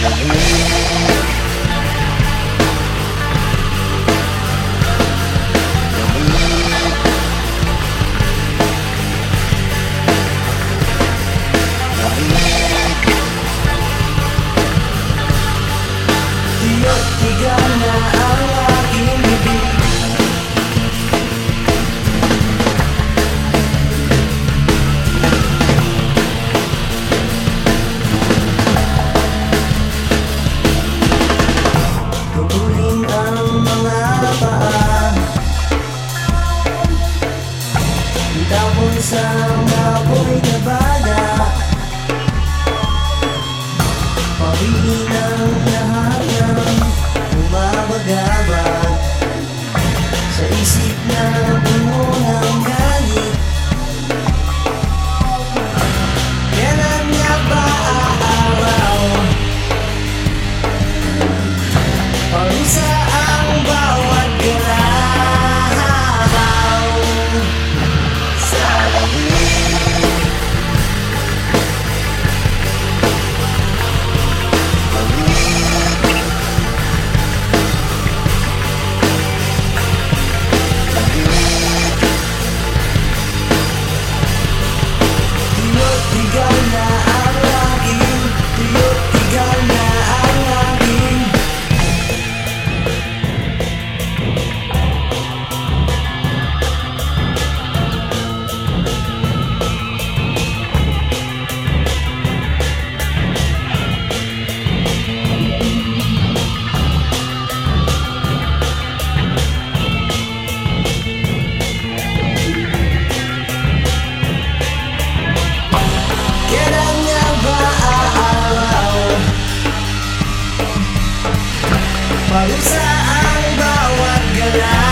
We'll. thinking Parusa ang bawat galaw